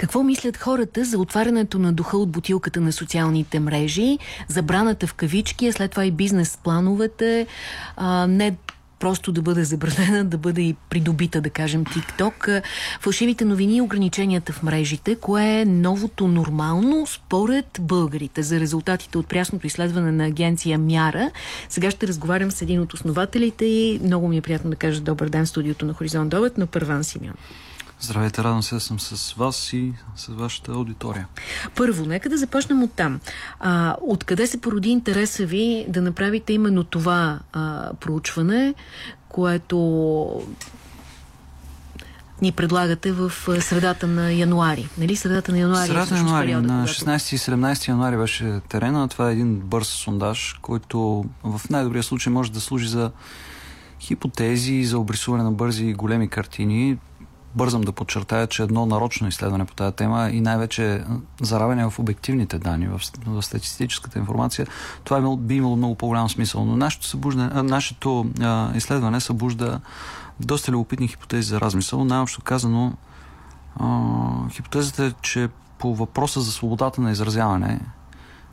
Какво мислят хората за отварянето на духа от бутилката на социалните мрежи, забраната в кавички, а след това и бизнес плановете, а, не просто да бъде забранена, да бъде и придобита, да кажем, TikTok. Фалшивите новини и ограниченията в мрежите, кое е новото нормално според българите за резултатите от прясното изследване на агенция Мяра. Сега ще разговарям с един от основателите и много ми е приятно да кажа добър ден в студиото на Хоризонт Довет на Първан Симеон. Здравейте, радвам се да съм с вас и с вашата аудитория. Първо, нека да започнем от там. А, откъде се породи интереса ви да направите именно това а, проучване, което ни предлагате в средата на януари. Нали? Средата на януари. Средата на януари. Периода, на 16 и 17 януари беше терена. Това е един бърз сондаж, който в най-добрия случай може да служи за хипотези, за обрисуване на бързи и големи картини бързам да подчертая, че едно нарочно изследване по тази тема и най-вече заравяне в обективните данни, в, в статистическата информация, това е, би имало много по-голям смисъл. Но нашето, събужда, нашето а, изследване събужда доста любопитни хипотези за размисъл. Най-общо казано, а, хипотезата е, че по въпроса за свободата на изразяване,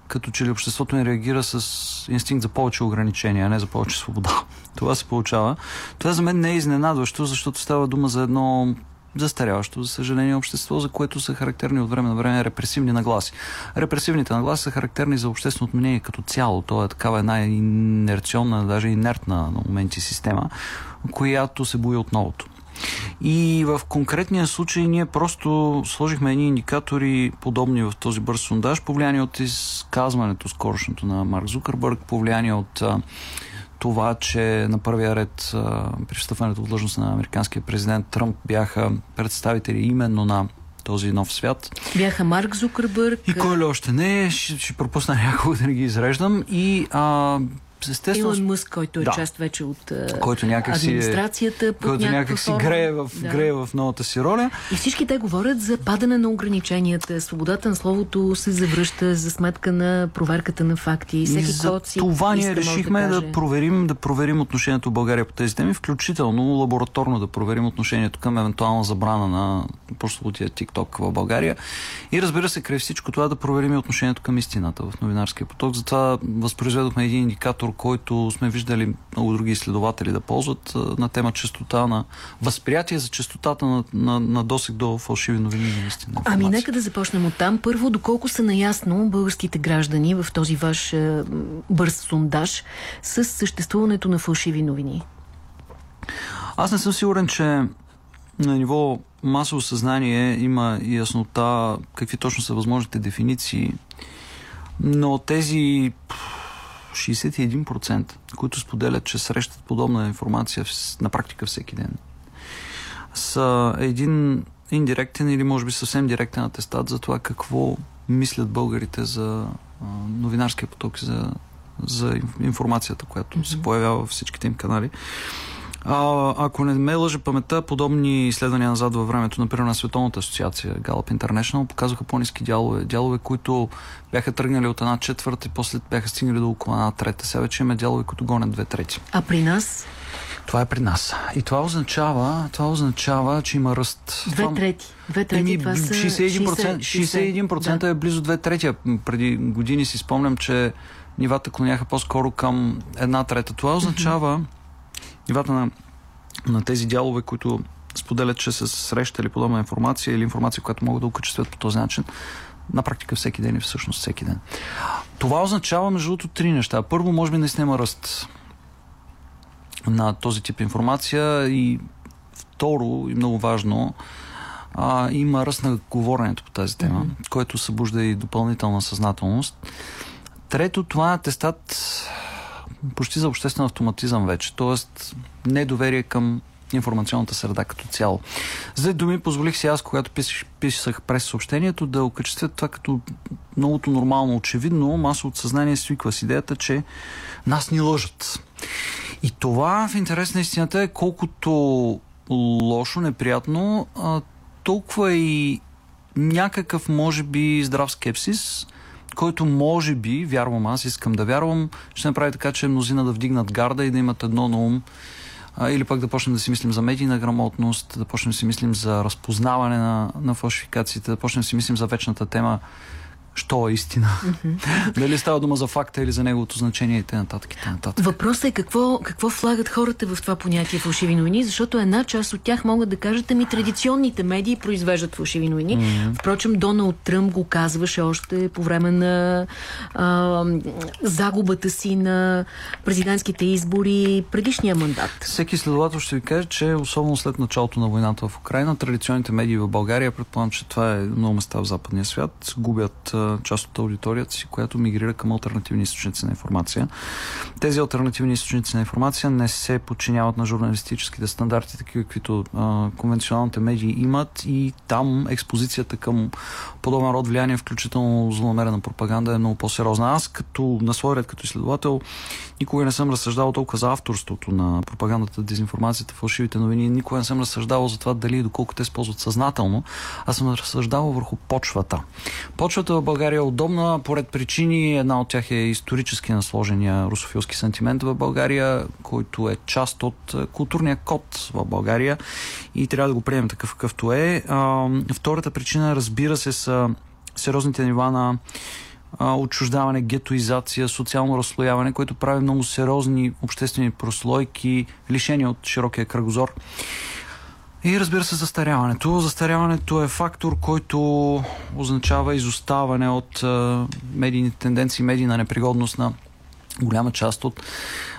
като че ли обществото не реагира с инстинкт за повече ограничения, а не за повече свобода. Това се получава. Това за мен не е изненадващо, защото става дума за едно застаряващо, за съжаление, общество, за което са характерни от време на време репресивни нагласи. Репресивните нагласи са характерни за общественото мнение като цяло. То е такава една инерционна, даже инертна на моменти система, която се бои от новото. И в конкретния случай ние просто сложихме едни индикатори, подобни в този бърз сондаж, повлияние от изказването скорошното на Марк Зукърбърг, повлияние от а, това, че на първия ред а, при встъпването в длъжност на американския президент Тръмп бяха представители именно на този нов свят. Бяха Марк Зукърбърг. И кой ли още не, ще, ще пропусна някого да не ги изреждам. И а, естествено... Илон Мъск, който е да. част вече от който някак си е- администрацията. Е, който някак си грее в, да. грее в новата си роля. И всички те говорят за падане на ограниченията. Свободата на словото се завръща за сметка на проверката на факти. Всеки за код си това ние решихме да, да, проверим, да проверим отношението в България по тези теми, включително лабораторно да проверим отношението към евентуална забрана на прословутия TikTok в България. И разбира се, край всичко това да проверим и отношението към истината в новинарския поток. Затова възпроизведохме един индикатор индикатор, който сме виждали много други изследователи да ползват на тема частота на възприятие за частотата на, на, на досег до фалшиви новини наистина. Ами нека да започнем от там. Първо, доколко са наясно българските граждани в този ваш е, бърз сондаж с съществуването на фалшиви новини? Аз не съм сигурен, че на ниво масово съзнание има яснота какви точно са възможните дефиниции, но тези 61%, които споделят, че срещат подобна информация на практика всеки ден, са един индиректен или може би съвсем директен атестат за това какво мислят българите за новинарския поток, за, за информацията, която mm-hmm. се появява във всичките им канали. А, ако не ме лъжа паметта, подобни изследвания назад във времето, например на Световната асоциация Gallup International, показваха по-низки дялове. Дялове, които бяха тръгнали от една четвърта и после бяха стигнали до около една трета. Сега вече имаме дялове, които гонят две трети. А при нас? Това е при нас. И това означава, това означава че има ръст. Две трети. Две трети, Еми, това са 61%, 60, 61% да. е близо две трети. Преди години си спомням, че нивата клоняха по-скоро към една трета. Това означава, mm-hmm нивата на, на тези дялове, които споделят, че са срещали подобна информация или информация, която могат да окачествят по този начин, на практика всеки ден и всъщност всеки ден. Това означава, между другото, три неща. Първо, може би наистина има ръст на този тип информация и второ, и много важно, а, има ръст на говоренето по тази тема, mm-hmm. което събужда и допълнителна съзнателност. Трето, това е атестат почти за обществен автоматизъм вече, т.е. недоверие към информационната среда като цяло. За думи позволих си аз, когато писах, писах през съобщението, да окачествя това като многото нормално, очевидно, масовото съзнание свиква с идеята, че нас ни лъжат. И това в интерес на истината е колкото лошо, неприятно, толкова и някакъв, може би, здрав скепсис, който може би, вярвам аз, искам да вярвам, ще направи така, че мнозина да вдигнат гарда и да имат едно на ум. А, или пък да почнем да си мислим за медийна грамотност, да почнем да си мислим за разпознаване на, на фалшификациите, да почнем да си мислим за вечната тема що е истина. Mm-hmm. Дали става дума за факта или за неговото значение и т.н. Въпросът е какво, какво влагат хората в това понятие фалшиви новини, защото една част от тях могат да кажат, ами традиционните медии произвеждат фалшиви новини. Mm-hmm. Впрочем, Доналд Тръмп го казваше още по време на а, загубата си на президентските избори предишния мандат. Всеки следовател ще ви каже, че особено след началото на войната в Украина, традиционните медии в България, предполагам, че това е много места в западния свят, губят част от аудиторията си, която мигрира към альтернативни източници на информация. Тези альтернативни източници на информация не се подчиняват на журналистическите стандарти, такива каквито конвенционалните медии имат и там експозицията към подобен род влияние, включително злонамерена пропаганда е много по-сериозна. Аз като на свой ред, като изследовател, никога не съм разсъждавал толкова за авторството на пропагандата, дезинформацията, фалшивите новини. Никога не съм разсъждавал за това дали и доколко те използват съзнателно. Аз съм разсъждавал върху почвата. Почвата в България е удобна поред причини. Една от тях е исторически насложения русофилски сантимент в България, който е част от културния код в България и трябва да го приемем такъв какъвто е. втората причина, разбира се, са сериозните нива на отчуждаване, гетоизация, социално разслояване, което прави много сериозни обществени прослойки, лишени от широкия кръгозор. И разбира се, застаряването. Застаряването е фактор, който означава изоставане от а, медийните тенденции, медийна непригодност на голяма част от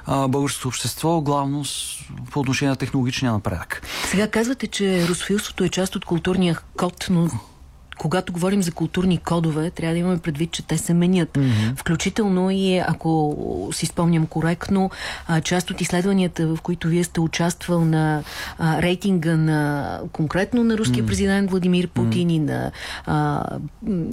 а, българското общество, главно с, по отношение на технологичния напредък. Сега казвате, че русофилството е част от културния код, но когато говорим за културни кодове, трябва да имаме предвид, че те се менят. Mm -hmm. Включително и, ако си спомням коректно, част от изследванията, в които вие сте участвал на а, рейтинга на конкретно на руския mm -hmm. президент Владимир Путин mm -hmm. и на а,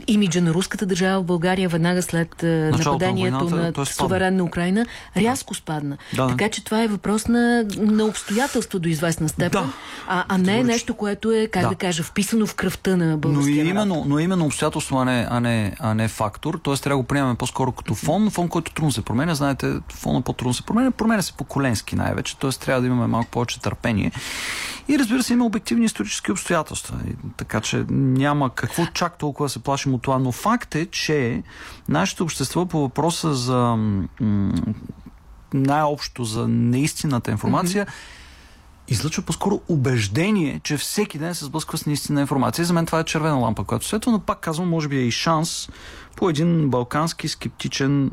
имиджа на руската държава в България веднага след нападението на, войната, на суверенна Украина, рязко спадна. Да. Така че това е въпрос на, на обстоятелство до известна степен, да. а, а не е нещо, което е, как да. да кажа, вписано в кръвта на българския именно, но именно обстоятелство, а не, а не, а не фактор. Тоест трябва да го приемем по-скоро като фон. Фон, който трудно се променя. Знаете, фона по-трудно се променя. Променя се по-коленски най-вече. Тоест трябва да имаме малко повече търпение. И разбира се, има обективни исторически обстоятелства. И, така че няма какво чак толкова да се плашим от това. Но факт е, че нашето общество по въпроса за най-общо за неистината информация mm-hmm излъчва по-скоро убеждение, че всеки ден се сблъсква с наистина информация. За мен това е червена лампа, която светва, но пак казвам, може би е и шанс по един балкански скептичен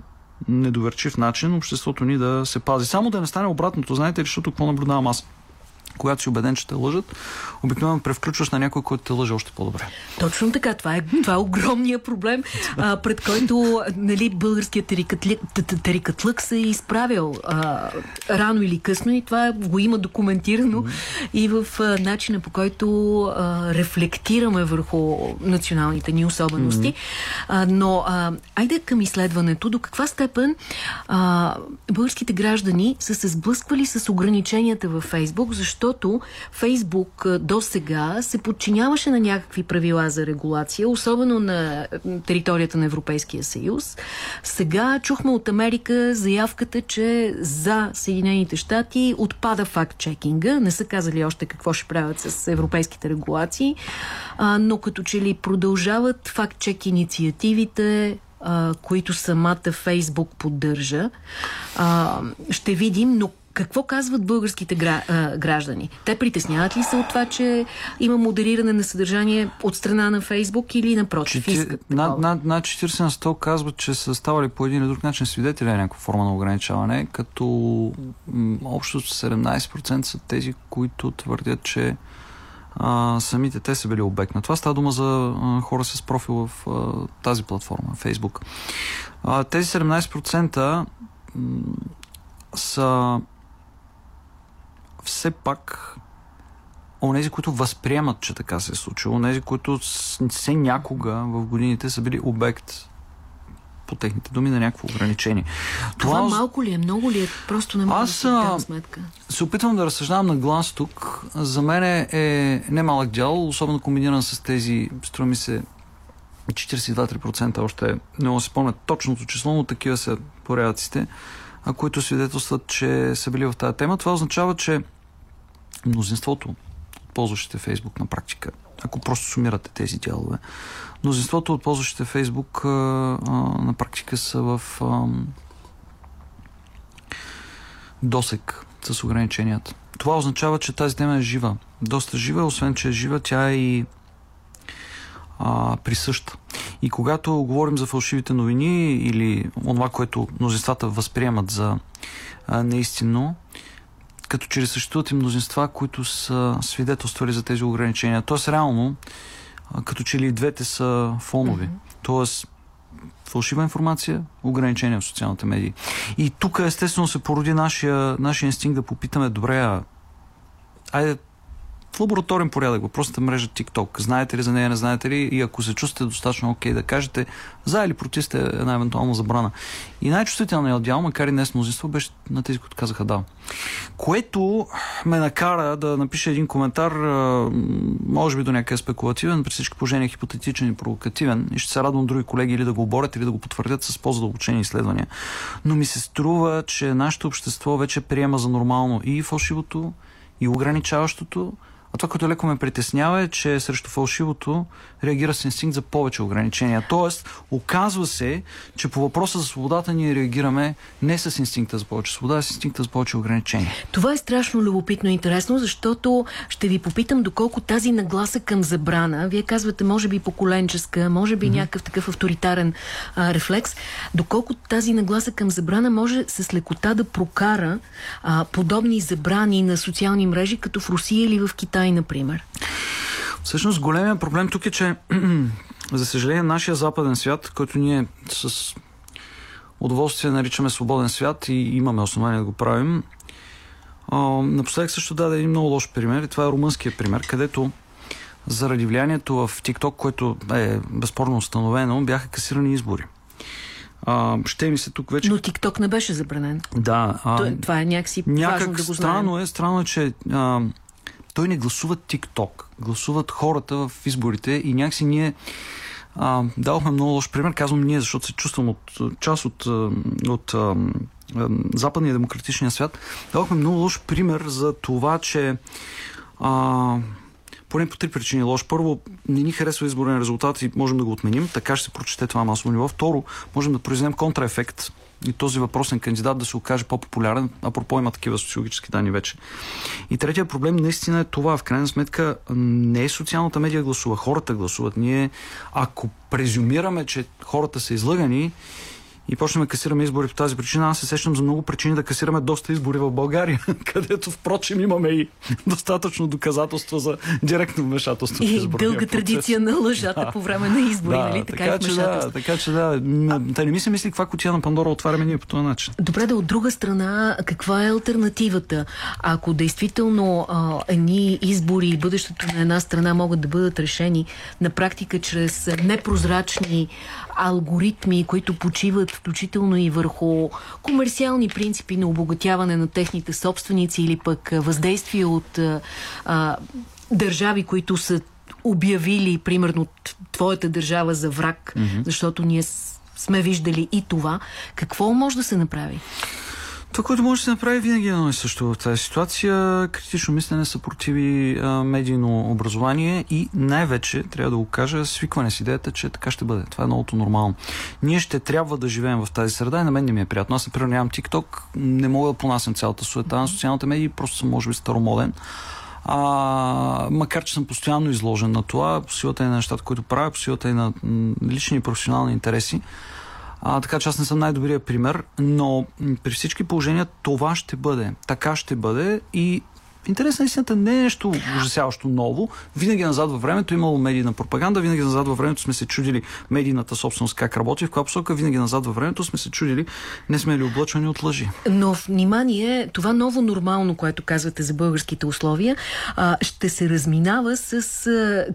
недоверчив начин обществото ни да се пази. Само да не стане обратното, знаете ли, защото какво наблюдавам аз? Когато си убеден, че те лъжат, обикновено превключваш на някой, който те лъже още по-добре. Точно така. Това е, това е огромния проблем, а, пред който нали, българският терикатлък се е изправил а, рано или късно и това го има документирано и в а, начина по който а, рефлектираме върху националните ни особености. А, но а, айде към изследването. До каква степен а, българските граждани са се сблъсквали с ограниченията във Фейсбук, защото защото Фейсбук до сега се подчиняваше на някакви правила за регулация, особено на територията на Европейския съюз. Сега чухме от Америка заявката, че за Съединените щати отпада факт-чекинга. Не са казали още какво ще правят с европейските регулации, а, но като че ли продължават факт-чек инициативите, които самата Фейсбук поддържа. Ще видим, но какво казват българските гра, а, граждани? Те притесняват ли се от това, че има модериране на съдържание от страна на Фейсбук или напротив? Чети... Над, над, над 40 на 100 казват, че са ставали по един или друг начин свидетели на някаква форма на ограничаване, като общо 17% са тези, които твърдят, че а, самите те са били обект на това. Става дума за а, хора с профил в а, тази платформа, Фейсбук. А, тези 17% м, са все пак онези, които възприемат, че така се е случило, онези, които се някога в годините са били обект по техните думи на някакво ограничение. Това, Това малко ли е, много ли е? Просто не мога Аз, да дам сметка. се опитвам да разсъждавам на глас тук. За мен е немалък дял, особено комбиниран с тези, струва ми се, 42-3% още не мога да се спомня точното число, но такива са порядъците, които свидетелстват, че са били в тази тема. Това означава, че мнозинството от ползващите Фейсбук на практика, ако просто сумирате тези дялове, мнозинството от ползващите Фейсбук на практика са в а, досек с ограниченията. Това означава, че тази тема е жива. Доста жива, освен че е жива, тя е и а, присъща. И когато говорим за фалшивите новини или това, което мнозинствата възприемат за а, неистинно, като че ли съществуват и мнозинства, които са свидетелствали за тези ограничения. Тоест, реално, а, като че ли двете са фонови. Mm-hmm. Тоест, фалшива информация, ограничения в социалните медии. И тук естествено се породи нашия, нашия инстинкт да попитаме, добре, а айде в лабораторен порядък, въпросната мрежа TikTok. Знаете ли за нея, не знаете ли? И ако се чувствате достатъчно окей okay, да кажете за или против сте една евентуална забрана. И най-чувствителният отдел, макар и днес мнозинство, беше на тези, които казаха да. Което ме накара да напиша един коментар, може би до някъде спекулативен, при всички положения хипотетичен и провокативен. И ще се радвам други колеги или да го оборят, или да го потвърдят с по-задълбочени изследвания. Но ми се струва, че нашето общество вече приема за нормално и фалшивото, и ограничаващото, а това, което леко ме притеснява е, че срещу фалшивото реагира с инстинкт за повече ограничения. Тоест, оказва се, че по въпроса за свободата ние реагираме не с инстинкта за повече свобода, а с инстинкта за повече ограничения. Това е страшно любопитно и интересно, защото ще ви попитам доколко тази нагласа към забрана, вие казвате, може би поколенческа, може би mm-hmm. някакъв такъв авторитарен а, рефлекс, доколко тази нагласа към забрана може с лекота да прокара а, подобни забрани на социални мрежи, като в Русия или в Китай Китай, например? Всъщност големия проблем тук е, че за съжаление нашия западен свят, който ние с удоволствие наричаме свободен свят и имаме основание да го правим, напоследък също даде един много лош пример и това е румънския пример, където заради влиянието в TikTok, което е безспорно установено, бяха касирани избори. А, ще ми се тук вече... Но TikTok не беше забранен. Да. А... Това е някакси някак важно да го знаем. Странно е, странно е, че а, той не гласува TikTok. Гласуват хората в изборите и някакси ние а, дадохме много лош пример. Казвам ние, защото се чувствам от част от, от, от западния демократичния свят. Дадохме много лош пример за това, че а, поне по три причини лош. Първо, не ни харесва изборен резултат и можем да го отменим, така ще се прочете това масово ниво. Второ, можем да произведем контраефект и този въпросен кандидат да се окаже по-популярен, апропо има такива социологически данни вече. И третия проблем наистина е това. В крайна сметка не е социалната медия гласува, хората гласуват. Ние, ако презюмираме, че хората са излъгани, и почнем да касираме избори по тази причина. Аз се сещам за много причини да касираме доста избори в България, където впрочем имаме и достатъчно доказателства за директно вмешателство и дълга процес. традиция на лъжата по време на избори, да, нали? Така, така, че, да, така че да, Та не ми се мисли каква котия на Пандора отваряме ние по този начин. Добре, да от друга страна, каква е альтернативата? Ако действително а, едни избори и бъдещето на една страна могат да бъдат решени на практика чрез непрозрачни алгоритми, които почиват включително и върху комерциални принципи на обогатяване на техните собственици или пък въздействие от а, държави, които са обявили, примерно, твоята държава за враг, mm -hmm. защото ние сме виждали и това. Какво може да се направи? Това, което може да се направи винаги едно и също в тази ситуация. Критично мислене, съпротиви медийно образование и най-вече, трябва да го кажа, свикване с идеята, че така ще бъде. Това е многото нормално. Ние ще трябва да живеем в тази среда и на мен не ми е приятно. Аз, например, нямам TikTok, не мога да понасям цялата суета на социалните медии, просто съм, може би, старомоден. А, макар, че съм постоянно изложен на това, по силата и на нещата, които правя, по силата и на лични и професионални интереси. А, така че аз не съм най-добрият пример, но при всички положения това ще бъде. Така ще бъде и интерес на истината не е нещо ужасяващо ново. Винаги назад във времето е имало медийна пропаганда, винаги назад във времето сме се чудили медийната собственост как работи, в каква посока винаги назад във времето сме се чудили не сме ли облъчвани от лъжи. Но внимание, това ново нормално, което казвате за българските условия, ще се разминава с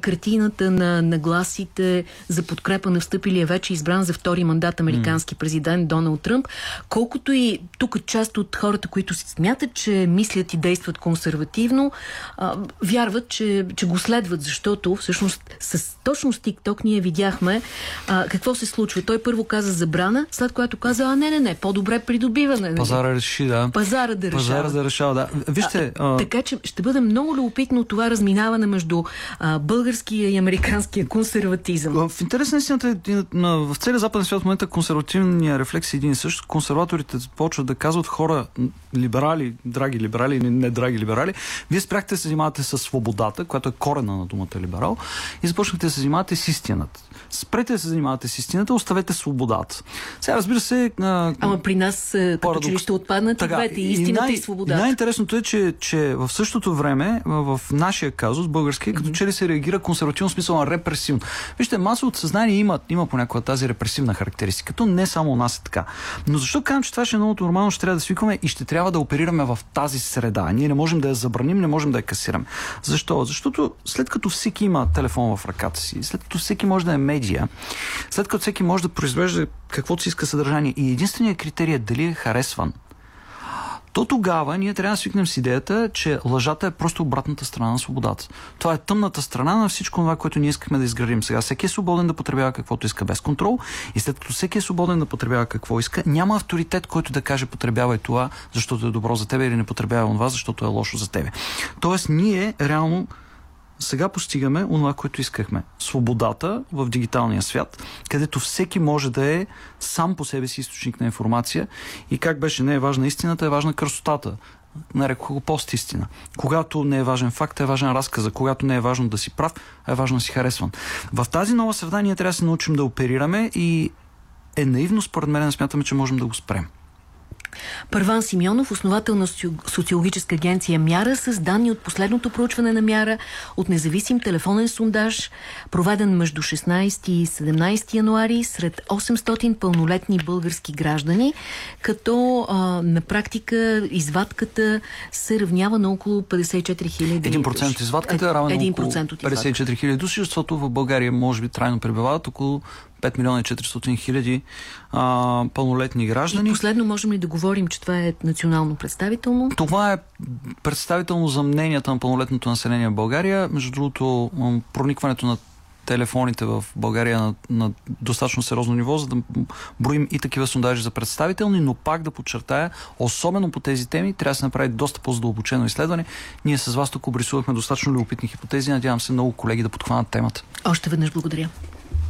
картината на нагласите за подкрепа на встъпилия вече избран за втори мандат американски президент Доналд Тръмп. Колкото и тук част от хората, които смятат, че мислят и действат консервативно, консервативно, а, вярват, че, че го следват, защото всъщност с точно с TikTok ние видяхме а, какво се случва. Той първо каза забрана, след което каза, а не, не, не, по-добре придобиване. Нали? Пазара реши, да. Пазара да решава. Пазара да решава, да. Вижте. А, а... Така че ще бъде много любопитно това разминаване между а, българския и американския консерватизъм. В интерес на истината, в целия западен свят в момента консервативния рефлекс е един и същ. Консерваторите почват да казват хора, либерали, драги либерали, не, не драги либерали, вие спряхте да се занимавате с свободата, която е корена на думата либерал, и започнахте да се занимавате с истината. Спрете да се занимавате с истината, оставете свободата. Сега, разбира се. А, Ама при нас като че ли ще отпаднат така, и двете, истината и, най- и свободата. Най-интересното е, че, че в същото време, в нашия казус, български, като mm-hmm. че ли се реагира консервативно, смисъл на репресивно. Вижте, масовото съзнание има, има понякога тази репресивна характеристика. То не само у нас е така. Но защо казвам, че това ще е много нормално, ще трябва да свикваме и ще трябва да оперираме в тази среда. Ние не можем да я забраним, не можем да я касираме. Защо? Защото след като всеки има телефон в ръката си, след като всеки може да е медия, след като всеки може да произвежда каквото си иска съдържание и единственият критерий е дали е харесван, то тогава ние трябва да свикнем с идеята, че лъжата е просто обратната страна на свободата. Това е тъмната страна на всичко това, което ние искахме да изградим. Сега всеки е свободен да потребява каквото иска без контрол и след като всеки е свободен да потребява какво иска, няма авторитет, който да каже потребявай това, защото е добро за тебе или не потребявай това, защото е лошо за тебе. Тоест ние реално сега постигаме онова, което искахме. Свободата в дигиталния свят, където всеки може да е сам по себе си източник на информация и как беше не е важна истината, е важна красотата. Нарекох го пост истина. Когато не е важен факт, е важен разказа. Когато не е важно да си прав, е важно да си харесван. В тази нова среда ние трябва да се научим да оперираме и е наивно според мен да смятаме, че можем да го спрем. Първан Симеонов, основател на социологическа агенция Мяра, с данни от последното проучване на Мяра от независим телефонен сундаж, проведен между 16 и 17 януари сред 800 пълнолетни български граждани, като а, на практика извадката се равнява на около 54 хиляди. 1% от извадката е равен на около 54 хиляди души, защото в България може би трайно пребивават около 5 милиона и 400 хиляди пълнолетни граждани. И последно можем ли да говорим, че това е национално представително? Това е представително за мненията на пълнолетното население в България. Между другото, проникването на телефоните в България на, на достатъчно сериозно ниво, за да броим и такива сондажи за представителни, но пак да подчертая, особено по тези теми, трябва да се направи доста по-задълбочено изследване. Ние с вас тук обрисувахме достатъчно любопитни хипотези. Надявам се много колеги да подхванат темата. Още веднъж благодаря.